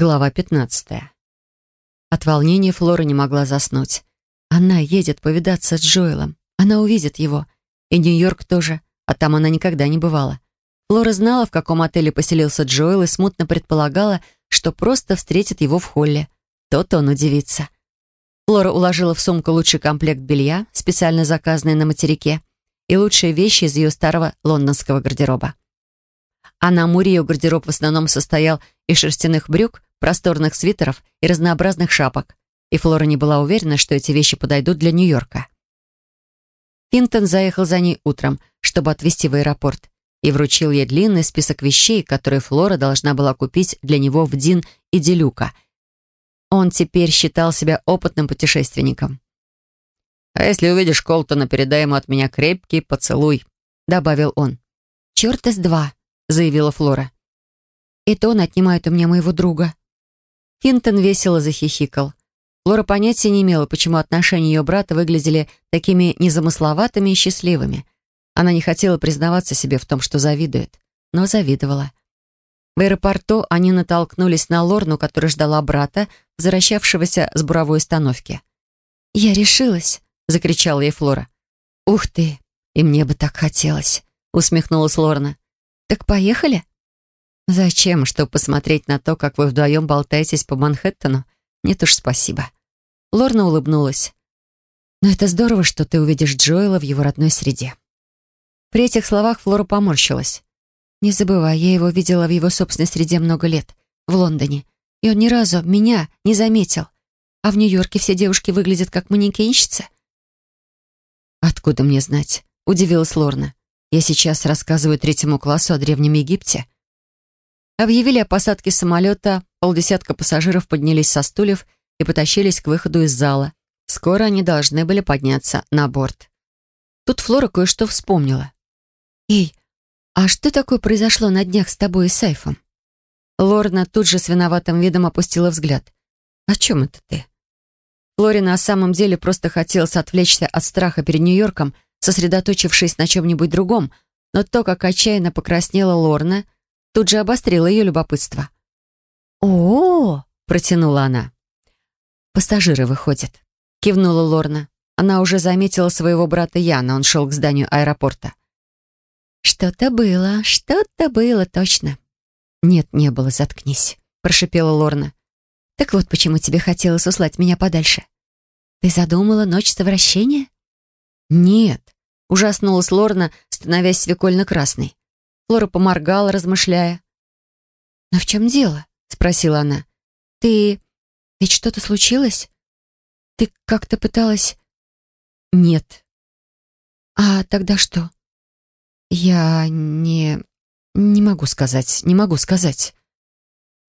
Глава 15. От волнения Флора не могла заснуть. Она едет повидаться с Джоэлом. Она увидит его. И Нью-Йорк тоже, а там она никогда не бывала. Флора знала, в каком отеле поселился Джоэл, и смутно предполагала, что просто встретит его в холле. То-то он удивится. Флора уложила в сумку лучший комплект белья, специально заказанный на материке, и лучшие вещи из ее старого лондонского гардероба. А на Амуре ее гардероб в основном состоял из шерстяных брюк, просторных свитеров и разнообразных шапок, и Флора не была уверена, что эти вещи подойдут для Нью-Йорка. Финтон заехал за ней утром, чтобы отвезти в аэропорт, и вручил ей длинный список вещей, которые Флора должна была купить для него в Дин и Делюка. Он теперь считал себя опытным путешественником. «А если увидишь Колтона, передай ему от меня крепкий поцелуй», — добавил он. «Черт из два», — заявила Флора. «Это он отнимает у меня моего друга». Финтон весело захихикал. Флора понятия не имела, почему отношения ее брата выглядели такими незамысловатыми и счастливыми. Она не хотела признаваться себе в том, что завидует, но завидовала. В аэропорту они натолкнулись на Лорну, которая ждала брата, возвращавшегося с буровой остановки. «Я решилась», — закричала ей Флора. «Ух ты! И мне бы так хотелось!» — усмехнулась Лорна. «Так поехали?» «Зачем? Чтобы посмотреть на то, как вы вдвоем болтаетесь по Манхэттену? Нет уж, спасибо». Лорна улыбнулась. «Но это здорово, что ты увидишь Джоэла в его родной среде». При этих словах Флора поморщилась. «Не забывай, я его видела в его собственной среде много лет, в Лондоне, и он ни разу меня не заметил. А в Нью-Йорке все девушки выглядят как манекенщицы». «Откуда мне знать?» — удивилась Лорна. «Я сейчас рассказываю третьему классу о Древнем Египте». Объявили о посадке самолета, полдесятка пассажиров поднялись со стульев и потащились к выходу из зала. Скоро они должны были подняться на борт. Тут Флора кое-что вспомнила. «Эй, а что такое произошло на днях с тобой и Сайфом?» Лорна тут же с виноватым видом опустила взгляд. «О чем это ты?» Флоре на самом деле просто хотелось отвлечься от страха перед Нью-Йорком, сосредоточившись на чем-нибудь другом, но то, как отчаянно покраснела Лорна — тут же обострило ее любопытство. «О-о-о!» — протянула она. «Пассажиры выходят», — кивнула Лорна. Она уже заметила своего брата Яна, он шел к зданию аэропорта. «Что-то было, что-то было, точно». «Нет, не было, заткнись», — прошипела Лорна. «Так вот почему тебе хотелось услать меня подальше. Ты задумала ночь совращения?» «Нет», — ужаснулась Лорна, становясь свекольно-красной. Флора поморгала, размышляя. «Но в чем дело?» — спросила она. «Ты... ведь что-то случилось? Ты как-то пыталась...» «Нет». «А тогда что?» «Я не... не могу сказать, не могу сказать».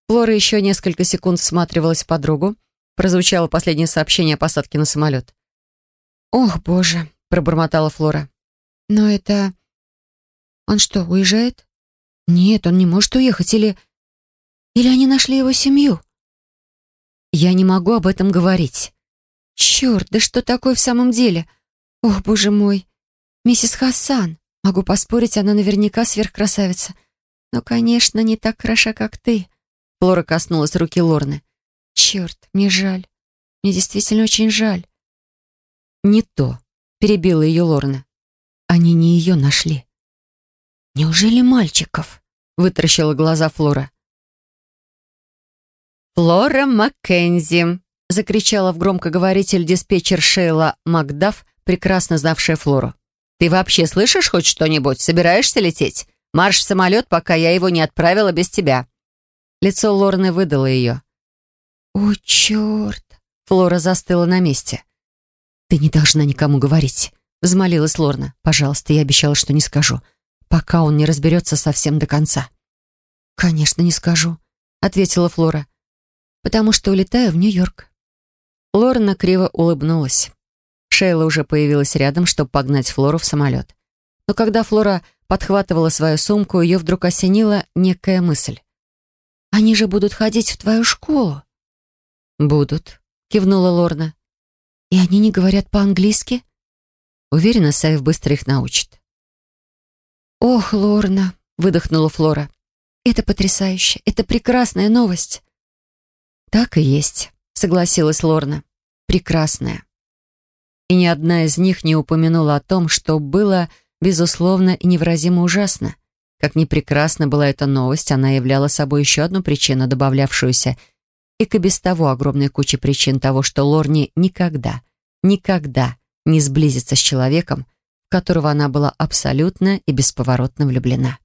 Флора еще несколько секунд всматривалась в подругу. Прозвучало последнее сообщение о посадке на самолет. «Ох, боже!» — пробормотала Флора. «Но это... Он что, уезжает? Нет, он не может уехать. Или... Или они нашли его семью? Я не могу об этом говорить. Черт, да что такое в самом деле? Ох, боже мой. Миссис Хасан. Могу поспорить, она наверняка сверхкрасавица. Но, конечно, не так хороша, как ты. Флора коснулась руки Лорны. Черт, мне жаль. Мне действительно очень жаль. Не то, перебила ее Лорна. Они не ее нашли. «Неужели мальчиков?» — вытаращила глаза Флора. «Флора Маккензи!» — закричала в громкоговоритель диспетчер Шейла Макдаф, прекрасно знавшая Флору. «Ты вообще слышишь хоть что-нибудь? Собираешься лететь? Марш в самолет, пока я его не отправила без тебя». Лицо Лорны выдало ее. «О, черт!» — Флора застыла на месте. «Ты не должна никому говорить», — взмолилась Лорна. «Пожалуйста, я обещала, что не скажу пока он не разберется совсем до конца. «Конечно, не скажу», — ответила Флора, «потому что улетаю в Нью-Йорк». Лорна криво улыбнулась. Шейла уже появилась рядом, чтобы погнать Флору в самолет. Но когда Флора подхватывала свою сумку, ее вдруг осенила некая мысль. «Они же будут ходить в твою школу». «Будут», — кивнула Лорна. «И они не говорят по-английски?» Уверена, Саев быстро их научит. «Ох, Лорна!» — выдохнула Флора. «Это потрясающе! Это прекрасная новость!» «Так и есть», — согласилась Лорна. «Прекрасная». И ни одна из них не упомянула о том, что было, безусловно, и невыразимо ужасно. Как ни прекрасна была эта новость, она являла собой еще одну причину, добавлявшуюся и к и без того огромной куче причин того, что Лорни никогда, никогда не сблизится с человеком, в которого она была абсолютно и бесповоротно влюблена.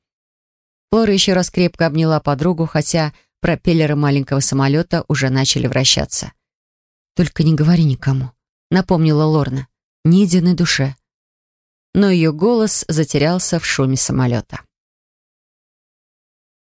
Флора еще раз крепко обняла подругу, хотя пропеллеры маленького самолета уже начали вращаться. «Только не говори никому», — напомнила Лорна. «Ни единой душе». Но ее голос затерялся в шуме самолета.